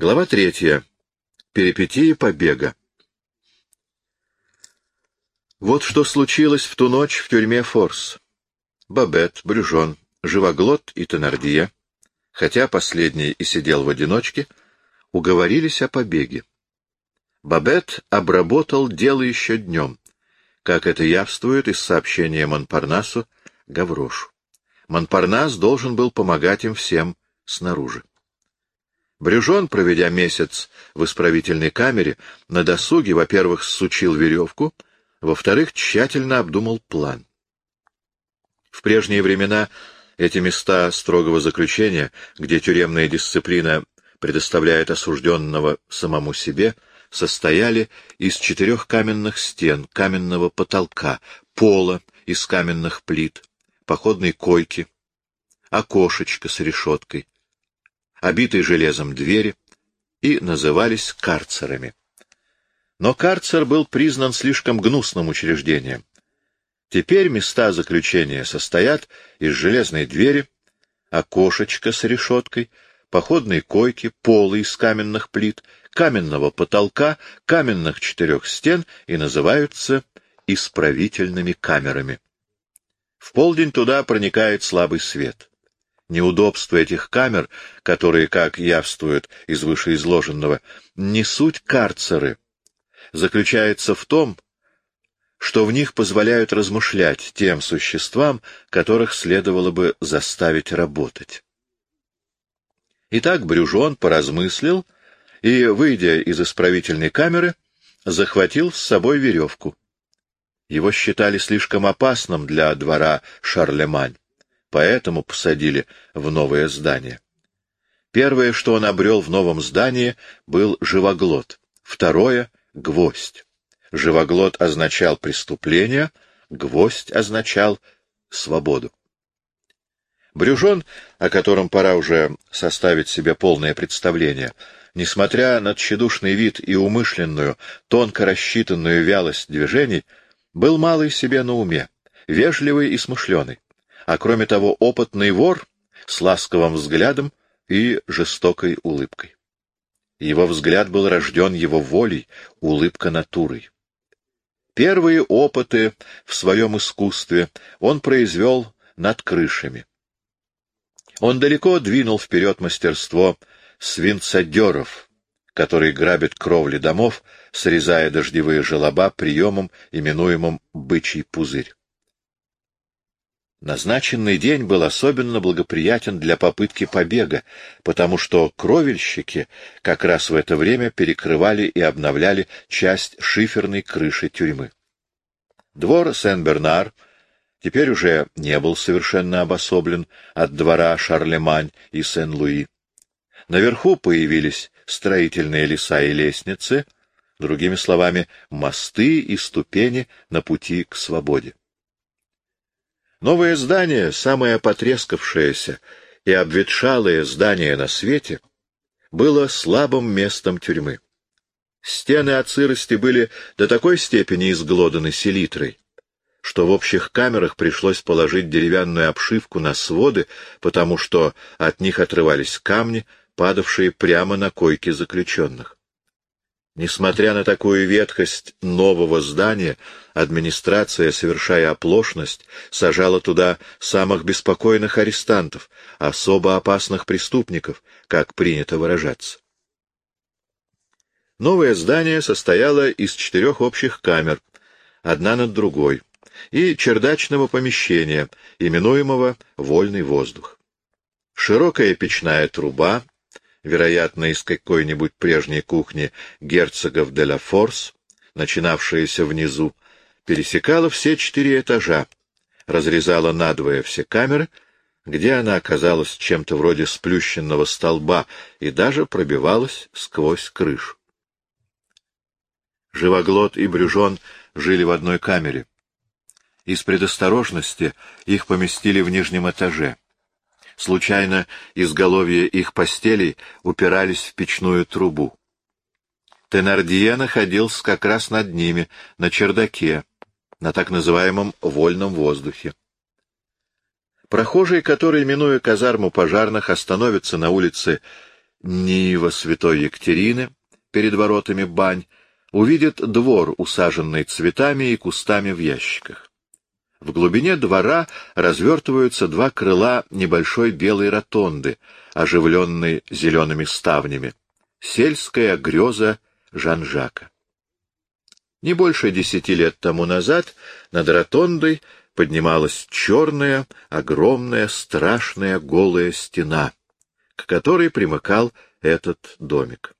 Глава третья. Перипетии побега. Вот что случилось в ту ночь в тюрьме Форс. Бабет, Брюжон, Живоглот и Тенардия, хотя последний и сидел в одиночке, уговорились о побеге. Бабет обработал дело еще днем, как это явствует из сообщения Монпарнасу Гаврошу. Монпарнас должен был помогать им всем снаружи. Брюжон, проведя месяц в исправительной камере, на досуге, во-первых, сучил веревку, во-вторых, тщательно обдумал план. В прежние времена эти места строгого заключения, где тюремная дисциплина предоставляет осужденного самому себе, состояли из четырех каменных стен, каменного потолка, пола из каменных плит, походной койки, окошечка с решеткой, обитой железом двери, и назывались карцерами. Но карцер был признан слишком гнусным учреждением. Теперь места заключения состоят из железной двери, окошечка с решеткой, походной койки, пола из каменных плит, каменного потолка, каменных четырех стен и называются исправительными камерами. В полдень туда проникает слабый свет. Неудобства этих камер, которые, как явствуют из вышеизложенного, не суть карцеры, заключается в том, что в них позволяют размышлять тем существам, которых следовало бы заставить работать. Итак, Брюжон поразмыслил и, выйдя из исправительной камеры, захватил с собой веревку. Его считали слишком опасным для двора Шарлемань поэтому посадили в новое здание. Первое, что он обрел в новом здании, был живоглот, второе — гвоздь. Живоглот означал преступление, гвоздь означал свободу. Брюжон, о котором пора уже составить себе полное представление, несмотря на тщедушный вид и умышленную, тонко рассчитанную вялость движений, был малый себе на уме, вежливый и смышленый а кроме того опытный вор с ласковым взглядом и жестокой улыбкой. Его взгляд был рожден его волей, улыбка натурой. Первые опыты в своем искусстве он произвел над крышами. Он далеко двинул вперед мастерство свинцадеров, которые грабят кровли домов, срезая дождевые желоба приемом, именуемым «бычий пузырь». Назначенный день был особенно благоприятен для попытки побега, потому что кровельщики как раз в это время перекрывали и обновляли часть шиферной крыши тюрьмы. Двор Сен-Бернар теперь уже не был совершенно обособлен от двора Шарлемань и Сен-Луи. Наверху появились строительные леса и лестницы, другими словами, мосты и ступени на пути к свободе. Новое здание, самое потрескавшееся и обветшалое здание на свете, было слабым местом тюрьмы. Стены от сырости были до такой степени изглоданы селитрой, что в общих камерах пришлось положить деревянную обшивку на своды, потому что от них отрывались камни, падавшие прямо на койки заключенных. Несмотря на такую ветхость нового здания, администрация, совершая оплошность, сажала туда самых беспокойных арестантов, особо опасных преступников, как принято выражаться. Новое здание состояло из четырех общих камер, одна над другой, и чердачного помещения, именуемого «вольный воздух». Широкая печная труба, вероятно, из какой-нибудь прежней кухни герцогов де ла Форс, начинавшаяся внизу, пересекала все четыре этажа, разрезала надвое все камеры, где она оказалась чем-то вроде сплющенного столба и даже пробивалась сквозь крышу. Живоглот и Брюжон жили в одной камере. Из предосторожности их поместили в нижнем этаже. Случайно изголовья их постелей упирались в печную трубу. Тенардье находился как раз над ними, на чердаке, на так называемом вольном воздухе. Прохожий, который, минуя казарму пожарных, остановится на улице Нива святой Екатерины перед воротами бань, увидит двор, усаженный цветами и кустами в ящиках. В глубине двора развертываются два крыла небольшой белой ротонды, оживленной зелеными ставнями. Сельская греза Жан-Жака. Не больше десяти лет тому назад над ротондой поднималась черная, огромная, страшная голая стена, к которой примыкал этот домик.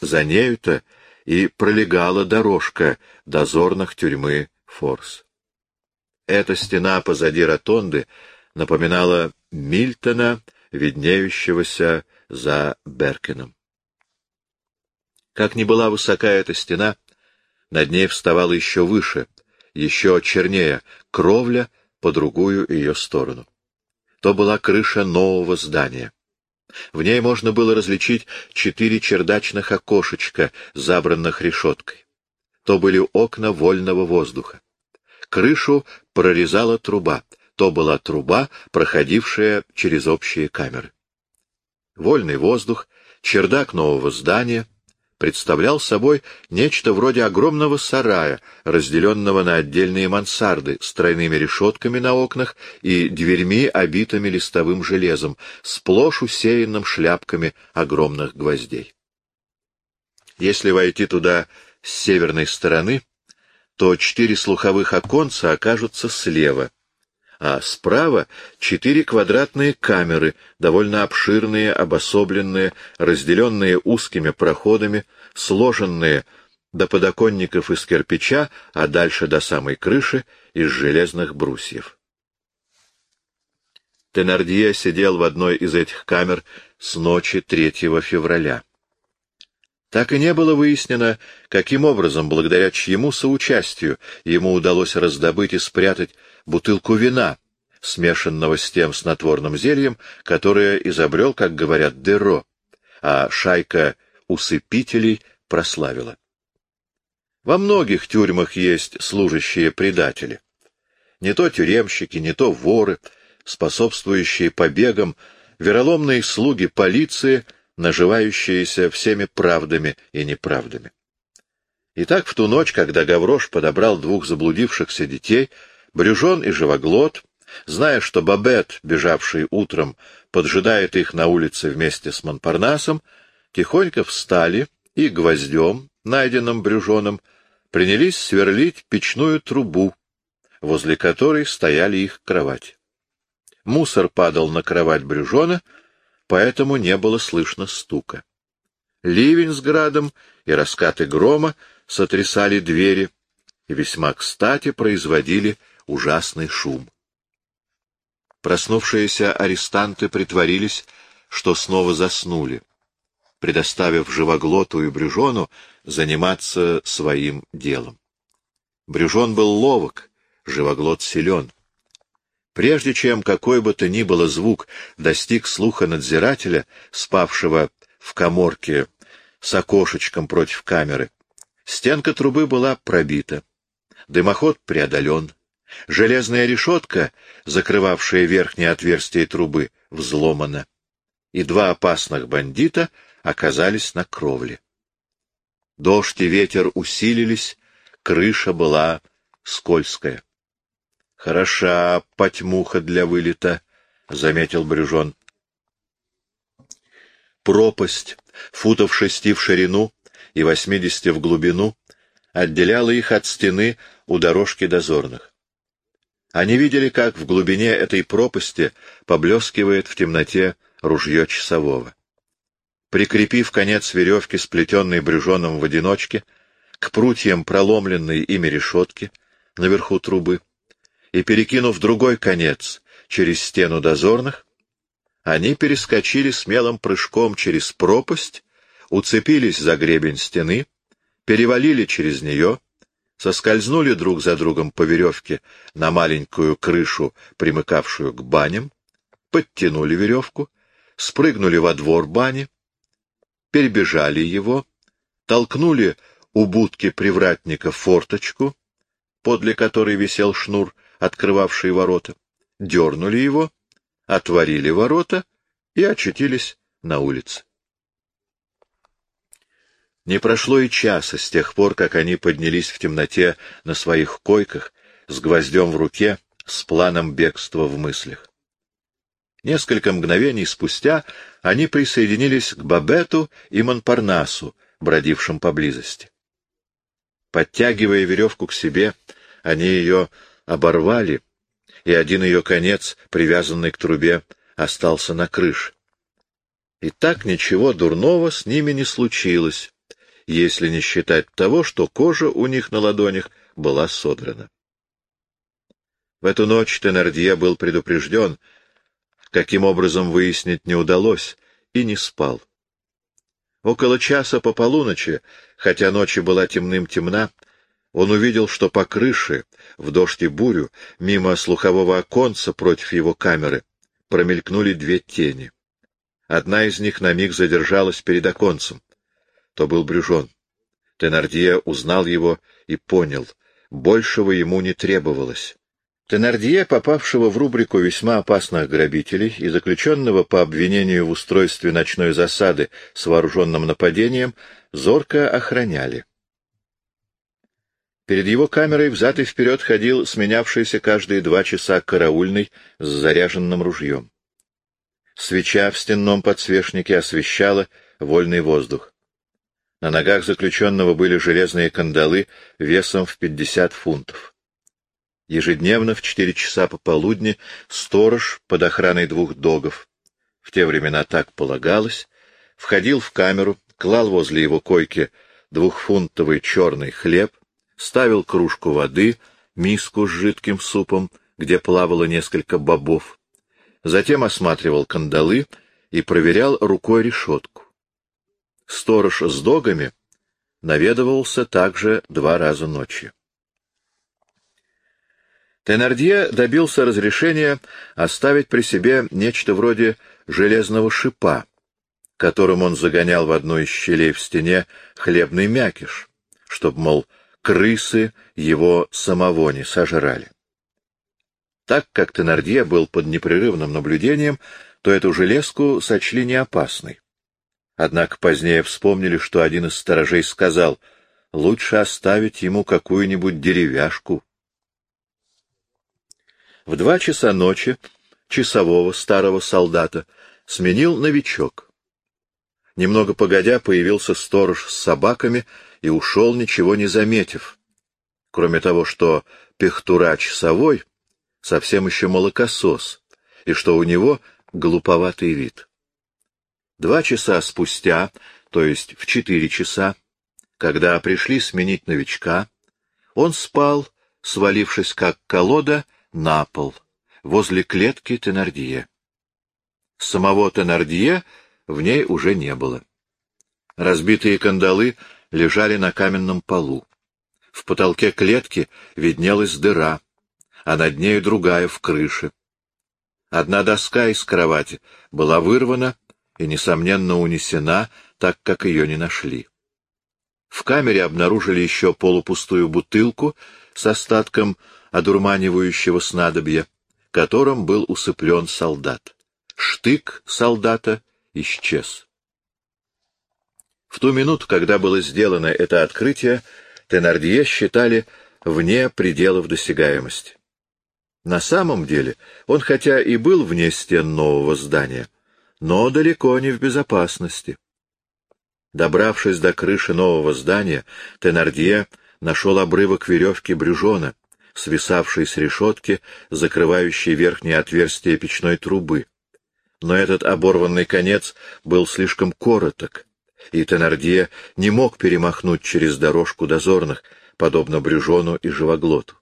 За нею-то и пролегала дорожка дозорных тюрьмы Форс. Эта стена позади ротонды напоминала Мильтона, виднеющегося за Беркином. Как ни была высока эта стена, над ней вставала еще выше, еще чернее, кровля по другую ее сторону. То была крыша нового здания. В ней можно было различить четыре чердачных окошечка, забранных решеткой. То были окна вольного воздуха. Крышу прорезала труба. То была труба, проходившая через общие камеры. Вольный воздух, чердак нового здания — представлял собой нечто вроде огромного сарая, разделенного на отдельные мансарды с тройными решетками на окнах и дверьми, обитыми листовым железом, сплошь усеянным шляпками огромных гвоздей. Если войти туда с северной стороны, то четыре слуховых оконца окажутся слева, а справа четыре квадратные камеры, довольно обширные, обособленные, разделенные узкими проходами, сложенные до подоконников из кирпича, а дальше до самой крыши из железных брусьев. Тенардье сидел в одной из этих камер с ночи 3 февраля. Так и не было выяснено, каким образом, благодаря чьему соучастию, ему удалось раздобыть и спрятать бутылку вина, смешанного с тем снотворным зельем, которое изобрел, как говорят, Деро, а шайка усыпителей прославила. Во многих тюрьмах есть служащие предатели. Не то тюремщики, не то воры, способствующие побегам, вероломные слуги полиции, наживающиеся всеми правдами и неправдами. Итак, в ту ночь, когда Гаврош подобрал двух заблудившихся детей, Брюжон и Живоглот, зная, что Бабет, бежавший утром, поджидает их на улице вместе с Монпарнасом, тихонько встали и гвоздем, найденным Брюжоном, принялись сверлить печную трубу, возле которой стояли их кровати. Мусор падал на кровать Брюжона, поэтому не было слышно стука. Ливень с градом и раскаты грома сотрясали двери и весьма кстати производили ужасный шум. Проснувшиеся арестанты притворились, что снова заснули, предоставив живоглоту и брюжону заниматься своим делом. Брюжон был ловок, живоглот силен. Прежде чем какой бы то ни было звук достиг слуха надзирателя, спавшего в коморке с окошечком против камеры, стенка трубы была пробита, дымоход преодолен, Железная решетка, закрывавшая верхнее отверстие трубы, взломана, и два опасных бандита оказались на кровле. Дождь и ветер усилились, крыша была скользкая. — Хороша потьмуха для вылета, — заметил Брюжон. Пропасть, футов шести в ширину и восьмидесяти в глубину, отделяла их от стены у дорожки дозорных. Они видели, как в глубине этой пропасти поблескивает в темноте ружье часового. Прикрепив конец веревки, сплетенной брюжоном в одиночке, к прутьям проломленной ими решетки наверху трубы, и перекинув другой конец через стену дозорных, они перескочили смелым прыжком через пропасть, уцепились за гребень стены, перевалили через нее соскользнули друг за другом по веревке на маленькую крышу, примыкавшую к баням, подтянули веревку, спрыгнули во двор бани, перебежали его, толкнули у будки привратника форточку, подле которой висел шнур, открывавший ворота, дернули его, отворили ворота и очутились на улице. Не прошло и часа с тех пор, как они поднялись в темноте на своих койках, с гвоздем в руке, с планом бегства в мыслях. Несколько мгновений спустя они присоединились к Бабету и Монпарнасу, бродившим поблизости. Подтягивая веревку к себе, они ее оборвали, и один ее конец, привязанный к трубе, остался на крыше. И так ничего дурного с ними не случилось, если не считать того, что кожа у них на ладонях была содрана. В эту ночь Тенардье был предупрежден, каким образом выяснить не удалось, и не спал. Около часа по полуночи, хотя ночи была темным-темна, он увидел, что по крыше, в дождь и бурю, мимо слухового оконца против его камеры, промелькнули две тени. Одна из них на миг задержалась перед оконцем. То был Брюжон. Тенардье узнал его и понял, большего ему не требовалось. Тенардье, попавшего в рубрику весьма опасных грабителей и заключенного по обвинению в устройстве ночной засады с вооруженным нападением, зорко охраняли. Перед его камерой взад и вперед ходил сменявшийся каждые два часа караульный с заряженным ружьем. Свеча в стенном подсвечнике освещала вольный воздух. На ногах заключенного были железные кандалы весом в пятьдесят фунтов. Ежедневно в четыре часа пополудни сторож под охраной двух догов, в те времена так полагалось, входил в камеру, клал возле его койки двухфунтовый черный хлеб, ставил кружку воды, миску с жидким супом, где плавало несколько бобов, затем осматривал кандалы и проверял рукой решетку. Сторож с догами наведывался также два раза ночью. Тенардье добился разрешения оставить при себе нечто вроде железного шипа, которым он загонял в одну из щелей в стене хлебный мякиш, чтобы, мол, крысы его самого не сожрали. Так как Тенардье был под непрерывным наблюдением, то эту железку сочли неопасной. Однако позднее вспомнили, что один из сторожей сказал, лучше оставить ему какую-нибудь деревяшку. В два часа ночи часового старого солдата сменил новичок. Немного погодя появился сторож с собаками и ушел, ничего не заметив. Кроме того, что пехтурач совой совсем еще молокосос, и что у него глуповатый вид. Два часа спустя, то есть в четыре часа, когда пришли сменить новичка, он спал, свалившись как колода, на пол, возле клетки Тенардье. Самого Тенардье в ней уже не было. Разбитые кандалы лежали на каменном полу. В потолке клетки виднелась дыра, а над нею другая в крыше. Одна доска из кровати была вырвана и, несомненно, унесена, так как ее не нашли. В камере обнаружили еще полупустую бутылку с остатком одурманивающего снадобья, которым был усыплен солдат. Штык солдата исчез. В ту минуту, когда было сделано это открытие, Тенардье считали вне пределов досягаемости. На самом деле он хотя и был вне стен нового здания, но далеко не в безопасности. Добравшись до крыши нового здания, Тенардье нашел обрывок веревки Брюжона, свисавший с решетки, закрывающей верхнее отверстие печной трубы. Но этот оборванный конец был слишком короток, и Тенардье не мог перемахнуть через дорожку дозорных, подобно Брюжону и Живоглоту.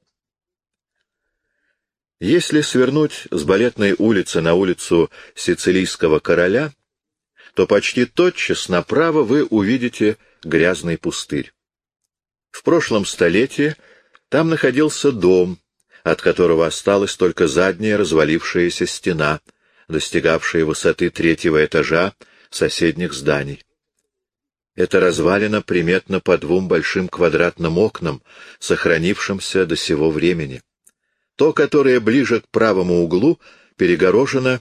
Если свернуть с балетной улицы на улицу Сицилийского короля, то почти тотчас направо вы увидите грязный пустырь. В прошлом столетии там находился дом, от которого осталась только задняя развалившаяся стена, достигавшая высоты третьего этажа соседних зданий. Эта развалина приметна по двум большим квадратным окнам, сохранившимся до сего времени. То, которое ближе к правому углу, перегорожено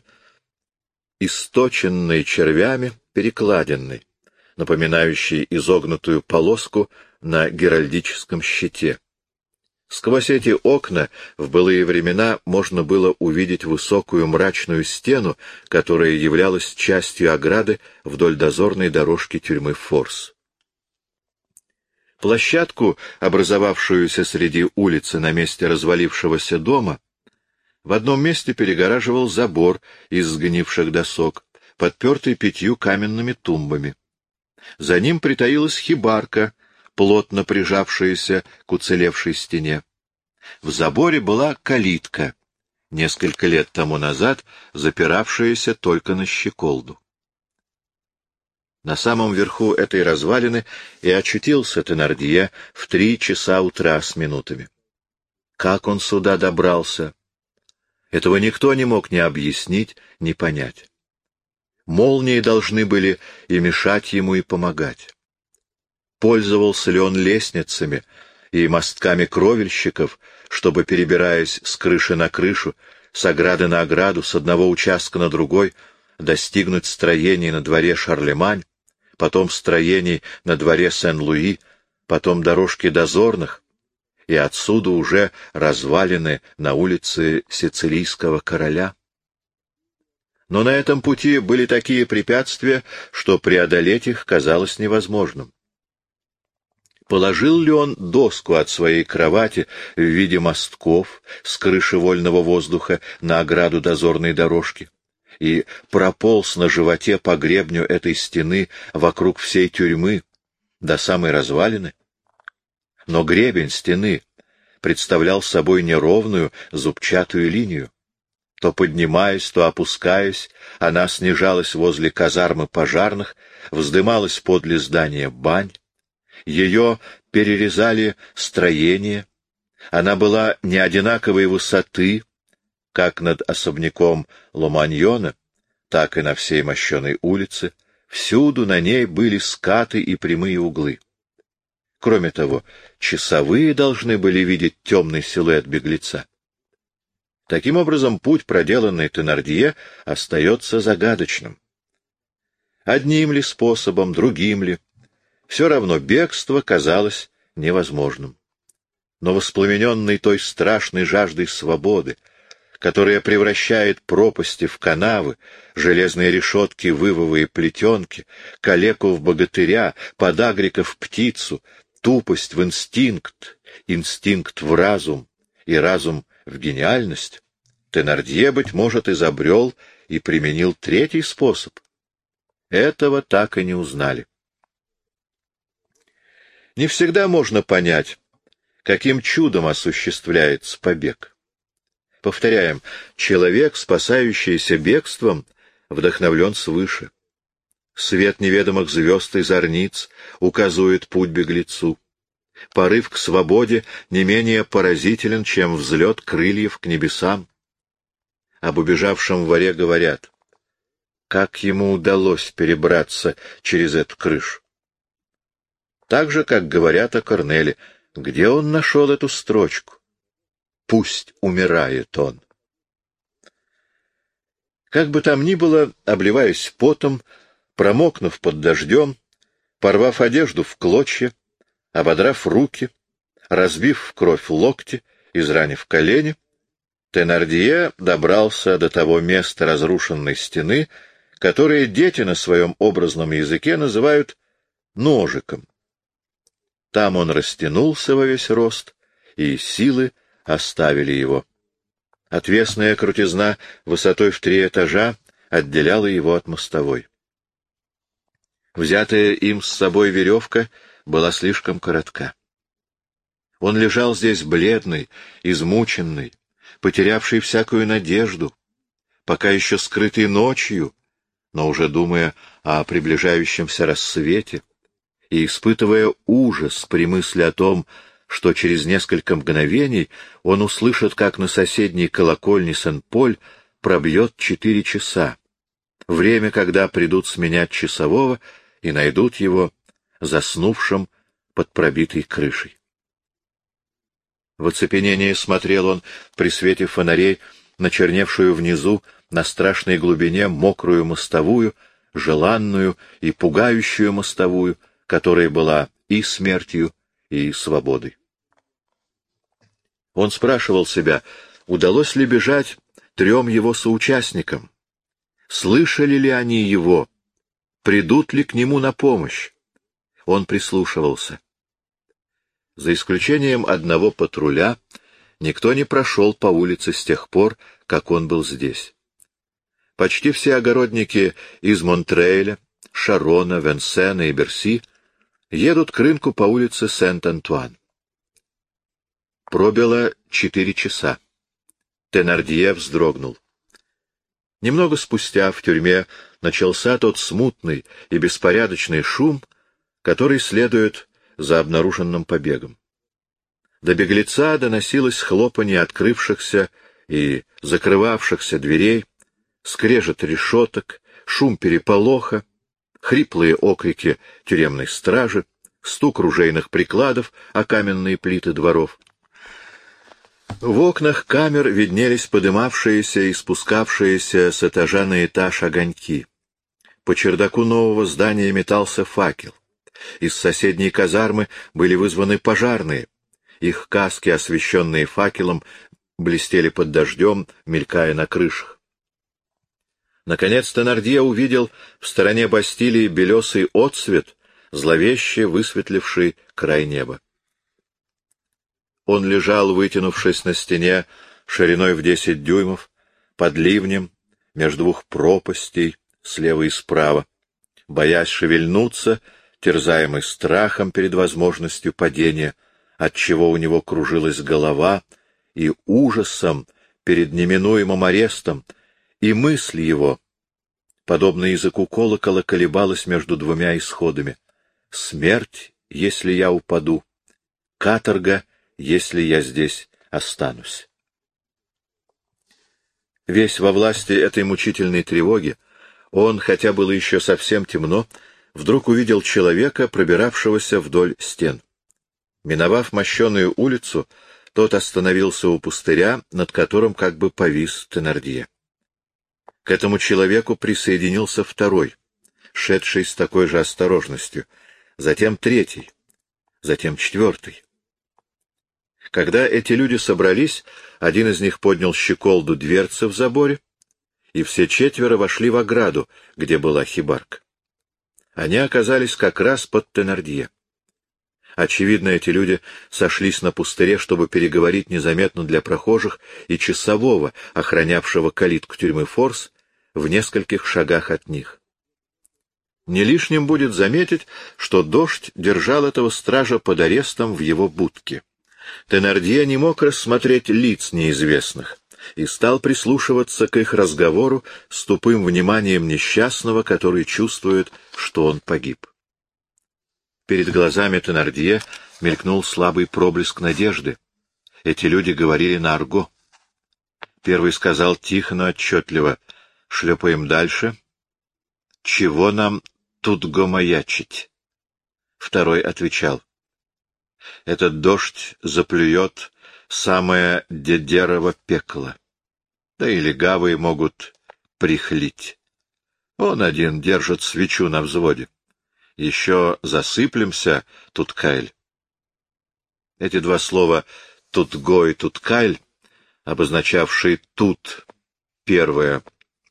источенной червями перекладиной, напоминающий изогнутую полоску на геральдическом щите. Сквозь эти окна в былые времена можно было увидеть высокую мрачную стену, которая являлась частью ограды вдоль дозорной дорожки тюрьмы Форс. Площадку, образовавшуюся среди улицы на месте развалившегося дома, в одном месте перегораживал забор из сгнивших досок, подпертый пятью каменными тумбами. За ним притаилась хибарка, плотно прижавшаяся к уцелевшей стене. В заборе была калитка, несколько лет тому назад запиравшаяся только на щеколду. На самом верху этой развалины и очутился Тенардье в три часа утра с минутами. Как он сюда добрался? Этого никто не мог ни объяснить, ни понять. Молнии должны были и мешать ему, и помогать. Пользовался ли он лестницами и мостками кровельщиков, чтобы, перебираясь с крыши на крышу, с ограды на ограду, с одного участка на другой, достигнуть строений на дворе Шарлемань, потом строений на дворе Сен-Луи, потом дорожки дозорных, и отсюда уже развалины на улице Сицилийского короля. Но на этом пути были такие препятствия, что преодолеть их казалось невозможным. Положил ли он доску от своей кровати в виде мостков с крыши вольного воздуха на ограду дозорной дорожки? и прополз на животе по гребню этой стены вокруг всей тюрьмы до самой развалины. Но гребень стены представлял собой неровную зубчатую линию. То поднимаясь, то опускаясь, она снижалась возле казармы пожарных, вздымалась подле здания бань. Ее перерезали строения. Она была не одинаковой высоты, как над особняком Ломаньона, так и на всей мощеной улице, всюду на ней были скаты и прямые углы. Кроме того, часовые должны были видеть темный силуэт беглеца. Таким образом, путь, проделанный Тенардье, остается загадочным. Одним ли способом, другим ли, все равно бегство казалось невозможным. Но воспламененный той страшной жаждой свободы, которая превращает пропасти в канавы, железные решетки в ивовые плетенки, калеку в богатыря, подагрика в птицу, тупость в инстинкт, инстинкт в разум и разум в гениальность, Тенардье, быть может, изобрел и применил третий способ. Этого так и не узнали. Не всегда можно понять, каким чудом осуществляется побег. Повторяем, человек, спасающийся бегством, вдохновлен свыше. Свет неведомых звезд и зорниц указывает путь беглецу. Порыв к свободе не менее поразителен, чем взлет крыльев к небесам. Об убежавшем воре говорят, как ему удалось перебраться через эту крышу. Так же, как говорят о Корнеле, где он нашел эту строчку пусть умирает он. Как бы там ни было, обливаясь потом, промокнув под дождем, порвав одежду в клочья, ободрав руки, разбив в кровь локти, изранив колени, Тенардье добрался до того места разрушенной стены, которое дети на своем образном языке называют ножиком. Там он растянулся во весь рост, и силы оставили его. Отвесная крутизна высотой в три этажа отделяла его от мостовой. Взятая им с собой веревка была слишком коротка. Он лежал здесь бледный, измученный, потерявший всякую надежду, пока еще скрытый ночью, но уже думая о приближающемся рассвете и испытывая ужас при мысли о том, что через несколько мгновений он услышит, как на соседней колокольне Сен-Поль пробьет четыре часа. Время, когда придут сменять часового и найдут его заснувшим под пробитой крышей. В оцепенении смотрел он при свете фонарей на черневшую внизу, на страшной глубине, мокрую мостовую, желанную и пугающую мостовую, которая была и смертью, и свободой. Он спрашивал себя, удалось ли бежать трем его соучастникам, слышали ли они его, придут ли к нему на помощь. Он прислушивался. За исключением одного патруля, никто не прошел по улице с тех пор, как он был здесь. Почти все огородники из Монтрейля, Шарона, Венсена и Берси едут к рынку по улице Сент-Антуан. Пробило четыре часа. Тенардье вздрогнул. Немного спустя в тюрьме начался тот смутный и беспорядочный шум, который следует за обнаруженным побегом. До беглеца доносилось хлопанье открывшихся и закрывавшихся дверей, скрежет решеток, шум переполоха, хриплые окрики тюремной стражи, стук ружейных прикладов о каменные плиты дворов. В окнах камер виднелись подымавшиеся и спускавшиеся с этажа на этаж огоньки. По чердаку нового здания метался факел. Из соседней казармы были вызваны пожарные. Их каски, освещенные факелом, блестели под дождем, мелькая на крышах. Наконец Теннердье увидел в стороне Бастилии белесый отсвет, зловеще высветливший край неба. Он лежал, вытянувшись на стене, шириной в десять дюймов, под ливнем, между двух пропастей, слева и справа, боясь шевельнуться, терзаемый страхом перед возможностью падения, отчего у него кружилась голова, и ужасом перед неминуемым арестом, и мысль его, подобно языку колокола, колебалась между двумя исходами. Смерть, если я упаду, каторга, если я здесь останусь. Весь во власти этой мучительной тревоги, он, хотя было еще совсем темно, вдруг увидел человека, пробиравшегося вдоль стен. Миновав мощеную улицу, тот остановился у пустыря, над которым как бы повис Теннердье. К этому человеку присоединился второй, шедший с такой же осторожностью, затем третий, затем четвертый. Когда эти люди собрались, один из них поднял щеколду дверцы в заборе, и все четверо вошли в ограду, где была хибарка. Они оказались как раз под Тенардье. Очевидно, эти люди сошлись на пустыре, чтобы переговорить незаметно для прохожих и часового, охранявшего калитку тюрьмы Форс, в нескольких шагах от них. Не лишним будет заметить, что дождь держал этого стража под арестом в его будке. Тенардье не мог рассмотреть лиц неизвестных и стал прислушиваться к их разговору с тупым вниманием несчастного, который чувствует, что он погиб. Перед глазами Тенардье мелькнул слабый проблеск надежды. Эти люди говорили на арго. Первый сказал тихо, но отчетливо, шлепаем дальше. Чего нам тут гомаячить? Второй отвечал, этот дождь заплюет самое дедерово пекло. Да и легавые могут прихлить. Он один держит свечу на взводе. Еще засыплемся, тут Кайль. Эти два слова «тутго» и «туткайль», обозначавшие «тут» первое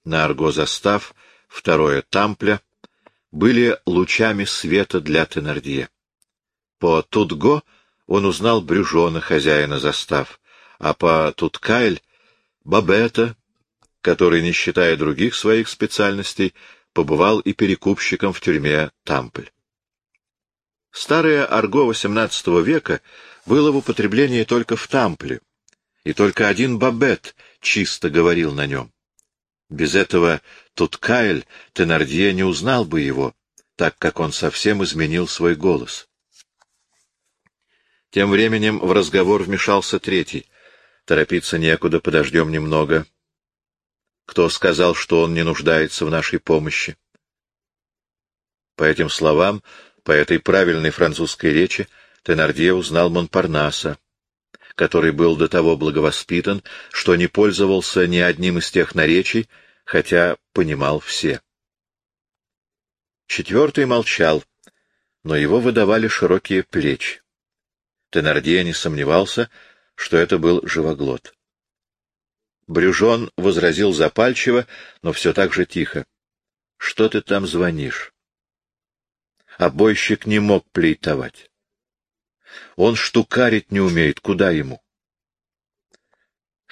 на арго застав, второе «тампля», были лучами света для Теннердье. По Тутго он узнал Брюжона, хозяина застав, а по Туткайль — Бабета, который, не считая других своих специальностей, побывал и перекупщиком в тюрьме Тампль. Старое арго XVIII века было в употреблении только в Тампле, и только один Бабет чисто говорил на нем. Без этого Туткайль Тенардье не узнал бы его, так как он совсем изменил свой голос. Тем временем в разговор вмешался третий. Торопиться некуда, подождем немного. Кто сказал, что он не нуждается в нашей помощи? По этим словам, по этой правильной французской речи, Тенардье узнал Монпарнаса, который был до того благовоспитан, что не пользовался ни одним из тех наречий, хотя понимал все. Четвертый молчал, но его выдавали широкие плечи. Тенардье не сомневался, что это был живоглот. Брюжон возразил запальчиво, но все так же тихо. — Что ты там звонишь? Обойщик не мог плейтовать. Он штукарить не умеет, куда ему?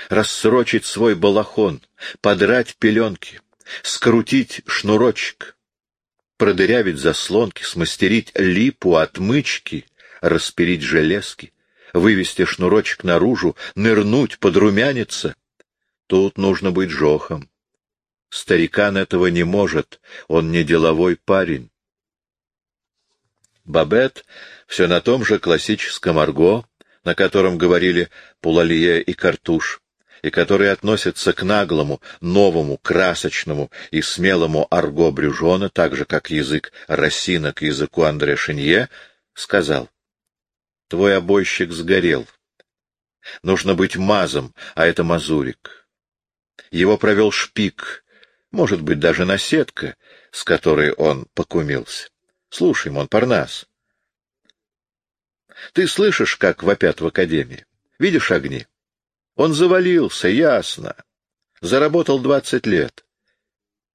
Рассрочить свой балахон, подрать пеленки, скрутить шнурочек, продырявить заслонки, смастерить липу, отмычки, расперить железки, вывести шнурочек наружу, нырнуть, подрумяниться. Тут нужно быть жохом. Старикан этого не может, он не деловой парень. Бабет все на том же классическом арго, на котором говорили Пулалье и Картуш, и который относится к наглому, новому, красочному и смелому арго Брюжона, так же, как язык Рассина к языку Андре Шинье, сказал, «Твой обойщик сгорел. Нужно быть мазом, а это мазурик. Его провел шпик, может быть, даже наседка, с которой он покумился. Слушай, Монпарнас, ты слышишь, как вопят в академии? Видишь огни? Он завалился, ясно. Заработал двадцать лет.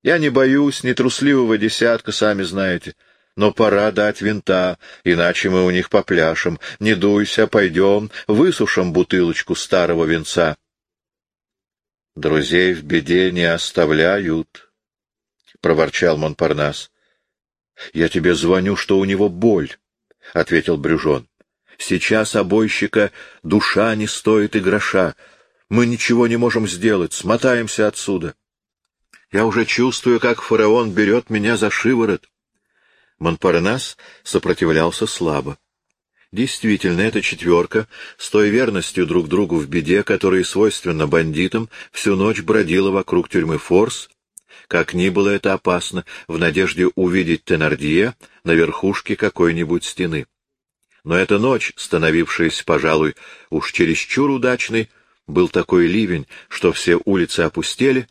Я не боюсь ни трусливого десятка, сами знаете. Но пора дать винта, иначе мы у них попляшем. Не дуйся, пойдем, высушим бутылочку старого венца. Друзей в беде не оставляют, — проворчал Монпарнас. — Я тебе звоню, что у него боль, — ответил Брюжон. Сейчас обойщика душа не стоит и гроша. Мы ничего не можем сделать, смотаемся отсюда. Я уже чувствую, как фараон берет меня за шиворот. Монпарнас сопротивлялся слабо. Действительно, эта четверка, с той верностью друг другу в беде, которая свойственна бандитам, всю ночь бродила вокруг тюрьмы Форс, как ни было это опасно, в надежде увидеть Тенардье на верхушке какой-нибудь стены. Но эта ночь, становившаяся, пожалуй, уж чересчур удачной, был такой ливень, что все улицы опустели,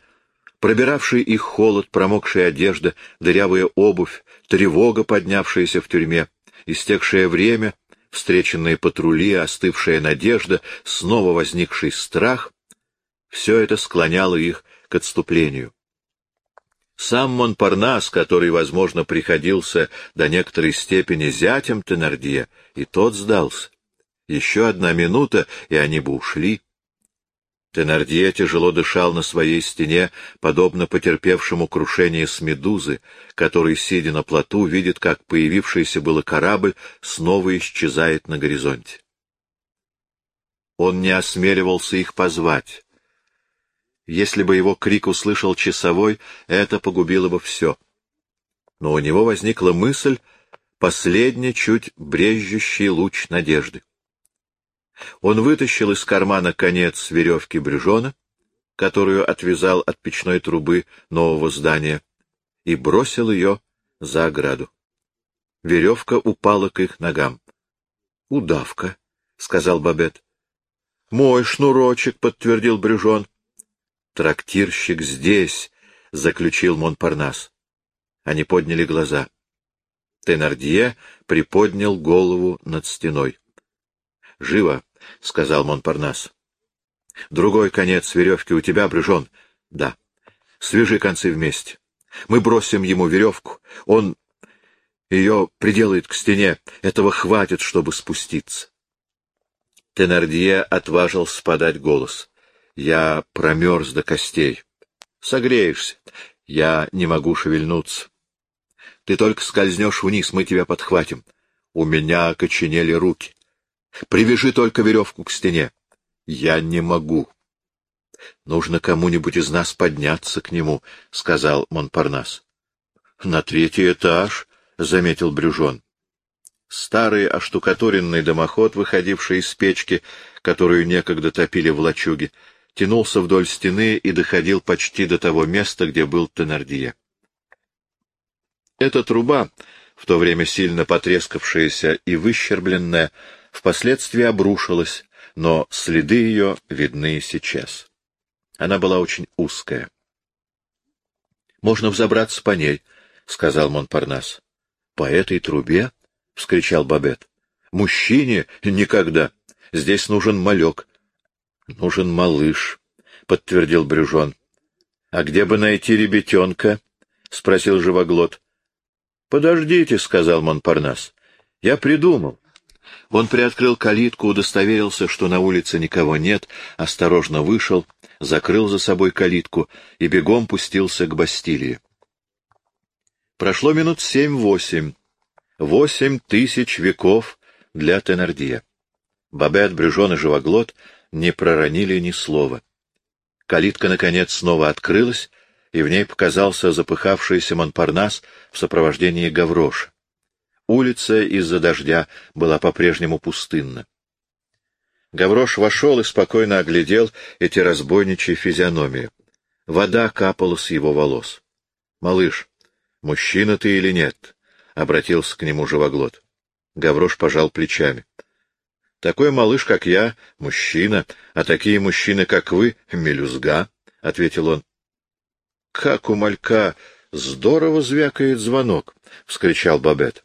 пробиравший их холод, промокшая одежда, дырявая обувь, тревога, поднявшаяся в тюрьме, истекшее время, встреченные патрули, остывшая надежда, снова возникший страх — все это склоняло их к отступлению. Сам Монпарнас, который, возможно, приходился до некоторой степени зятем Тенардье, и тот сдался. Еще одна минута, и они бы ушли. Тенардье тяжело дышал на своей стене, подобно потерпевшему крушение с медузы, который, сидя на плоту, видит, как появившийся было корабль снова исчезает на горизонте. Он не осмеливался их позвать. Если бы его крик услышал часовой, это погубило бы все. Но у него возникла мысль, последний чуть брежущий луч надежды. Он вытащил из кармана конец веревки брюжона, которую отвязал от печной трубы нового здания, и бросил ее за ограду. Веревка упала к их ногам. — Удавка, — сказал Бабет. — Мой шнурочек, — подтвердил Брюжон. Трактирщик здесь, — заключил Монпарнас. Они подняли глаза. Тенардье приподнял голову над стеной. — Живо, — сказал Монпарнас. — Другой конец веревки у тебя, Брюжон? — Да. — Свяжи концы вместе. Мы бросим ему веревку. Он ее приделает к стене. Этого хватит, чтобы спуститься. Тенардье отважился подать голос. Я промерз до костей. Согреешься. Я не могу шевельнуться. Ты только скользнешь вниз, мы тебя подхватим. У меня окоченели руки. Привяжи только веревку к стене. Я не могу. Нужно кому-нибудь из нас подняться к нему, — сказал Монпарнас. — На третий этаж, — заметил Брюжон. Старый оштукатуренный дымоход, выходивший из печки, которую некогда топили в лачуге, тянулся вдоль стены и доходил почти до того места, где был Тенардье. Эта труба, в то время сильно потрескавшаяся и выщербленная, впоследствии обрушилась, но следы ее видны сейчас. Она была очень узкая. — Можно взобраться по ней, — сказал Монпарнас. — По этой трубе? — вскричал Бабет. — Мужчине никогда. Здесь нужен малек. — Нужен малыш, — подтвердил Брюжон. — А где бы найти ребятенка? — спросил живоглот. — Подождите, — сказал Монпарнас. — Я придумал. Он приоткрыл калитку, удостоверился, что на улице никого нет, осторожно вышел, закрыл за собой калитку и бегом пустился к Бастилии. Прошло минут семь-восемь. Восемь тысяч веков для Тенардия. Бабет, Брюжон и Живоглот не проронили ни слова. Калитка, наконец, снова открылась, и в ней показался запыхавшийся Монпарнас в сопровождении Гавроша. Улица из-за дождя была по-прежнему пустынна. Гаврош вошел и спокойно оглядел эти разбойничьи физиономии. Вода капала с его волос. — Малыш, мужчина ты или нет? — обратился к нему живоглот. Гаврош пожал плечами. — Такой малыш, как я, мужчина, а такие мужчины, как вы, — мелюзга, — ответил он. — Как у малька здорово звякает звонок! — вскричал Бабет.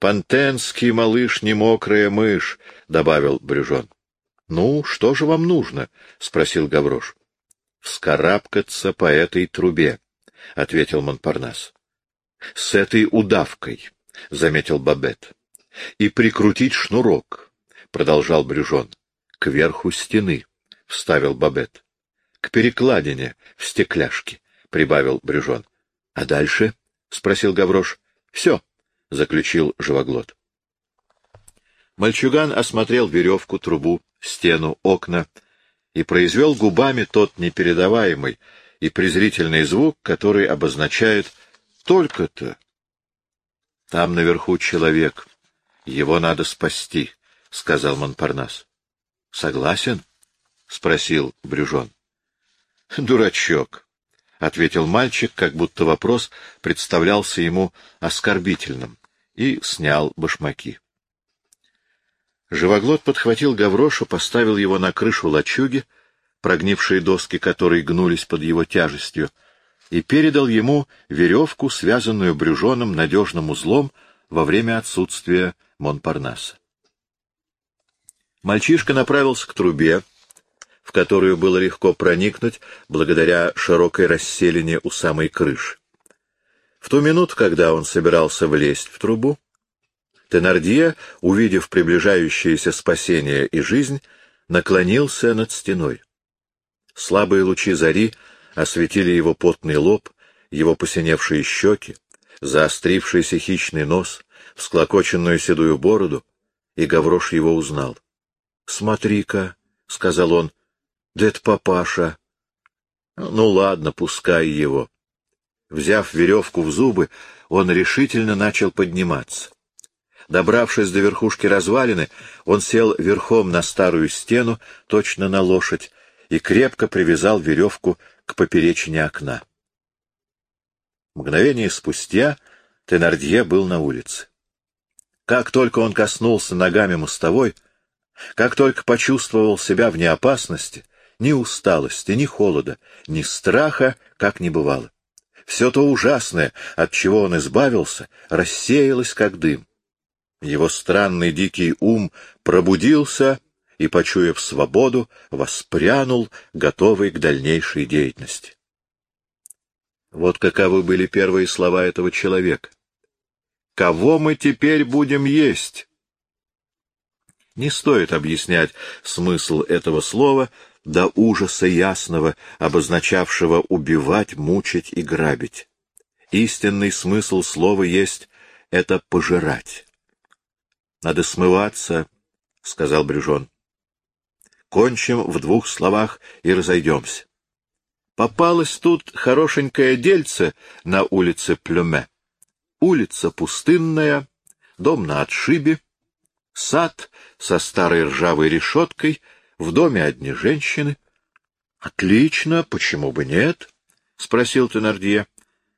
Пантенский малыш не мокрая мышь, — добавил Брюжон. — Ну, что же вам нужно? — спросил Гаврош. — Вскарабкаться по этой трубе, — ответил Монпарнас. — С этой удавкой, — заметил Бабет. — И прикрутить шнурок, — продолжал Брюжон. — К верху стены, — вставил Бабет. — К перекладине в стекляшке, — прибавил Брюжон. — А дальше? — спросил Гаврош. — Все. — заключил живоглот. Мальчуган осмотрел веревку, трубу, стену, окна и произвел губами тот непередаваемый и презрительный звук, который обозначает «только-то». «Там наверху человек. Его надо спасти», — сказал Монпарнас. «Согласен?» — спросил Брюжон. «Дурачок», — ответил мальчик, как будто вопрос представлялся ему оскорбительным и снял башмаки. Живоглот подхватил Гаврошу, поставил его на крышу лачуги, прогнившие доски которой гнулись под его тяжестью, и передал ему веревку, связанную брюжоном надежным узлом во время отсутствия Монпарнаса. Мальчишка направился к трубе, в которую было легко проникнуть благодаря широкой расселине у самой крыши. В ту минуту, когда он собирался влезть в трубу, Тенардье, увидев приближающееся спасение и жизнь, наклонился над стеной. Слабые лучи зари осветили его потный лоб, его посиневшие щеки, заострившийся хищный нос, всклокоченную седую бороду, и Гаврош его узнал. — Смотри-ка, — сказал он, — да это папаша. — Ну ладно, пускай его. Взяв веревку в зубы, он решительно начал подниматься. Добравшись до верхушки развалины, он сел верхом на старую стену, точно на лошадь, и крепко привязал веревку к поперечине окна. Мгновение спустя Тенардье был на улице. Как только он коснулся ногами мостовой, как только почувствовал себя вне опасности, ни усталости, ни холода, ни страха, как не бывало. Все то ужасное, от чего он избавился, рассеялось, как дым. Его странный дикий ум пробудился и, почуяв свободу, воспрянул, готовый к дальнейшей деятельности. Вот каковы были первые слова этого человека. «Кого мы теперь будем есть?» Не стоит объяснять смысл этого слова, до ужаса ясного, обозначавшего убивать, мучить и грабить. Истинный смысл слова есть — это пожирать. — Надо смываться, — сказал Брюжон. — Кончим в двух словах и разойдемся. Попалось тут хорошенькое дельце на улице Плюме. Улица пустынная, дом на отшибе, сад со старой ржавой решеткой — в доме одни женщины. — Отлично, почему бы нет? — спросил Тенардье.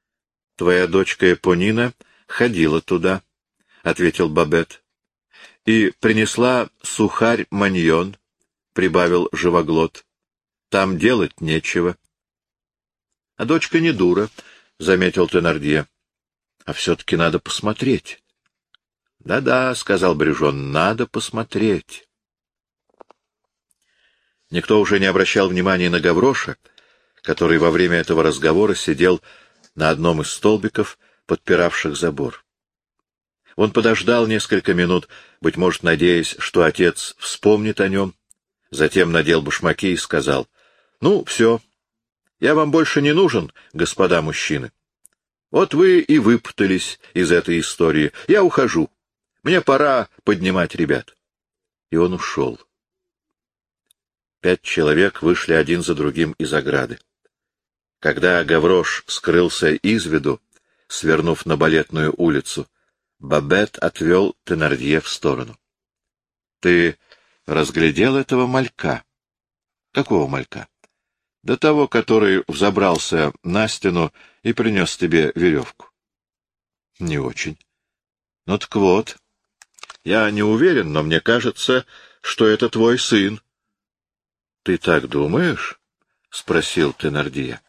— Твоя дочка Эпонина ходила туда, — ответил Бабет. — И принесла сухарь маньон, — прибавил живоглот. — Там делать нечего. — А дочка не дура, — заметил Тенардье. А все-таки надо посмотреть. Да-да, — сказал Брюжон, — надо посмотреть. Никто уже не обращал внимания на Гавроша, который во время этого разговора сидел на одном из столбиков, подпиравших забор. Он подождал несколько минут, быть может, надеясь, что отец вспомнит о нем, затем надел башмаки и сказал, — Ну, все, я вам больше не нужен, господа мужчины. Вот вы и выпутались из этой истории. Я ухожу. Мне пора поднимать ребят. И он ушел. Пять человек вышли один за другим из ограды. Когда Гаврош скрылся из виду, свернув на балетную улицу, Бабет отвел Тенардье в сторону. — Ты разглядел этого малька? — Какого малька? — До того, который взобрался на стену и принес тебе веревку. — Не очень. — Ну так вот. Я не уверен, но мне кажется, что это твой сын. — Ты так думаешь? — спросил Тенардье.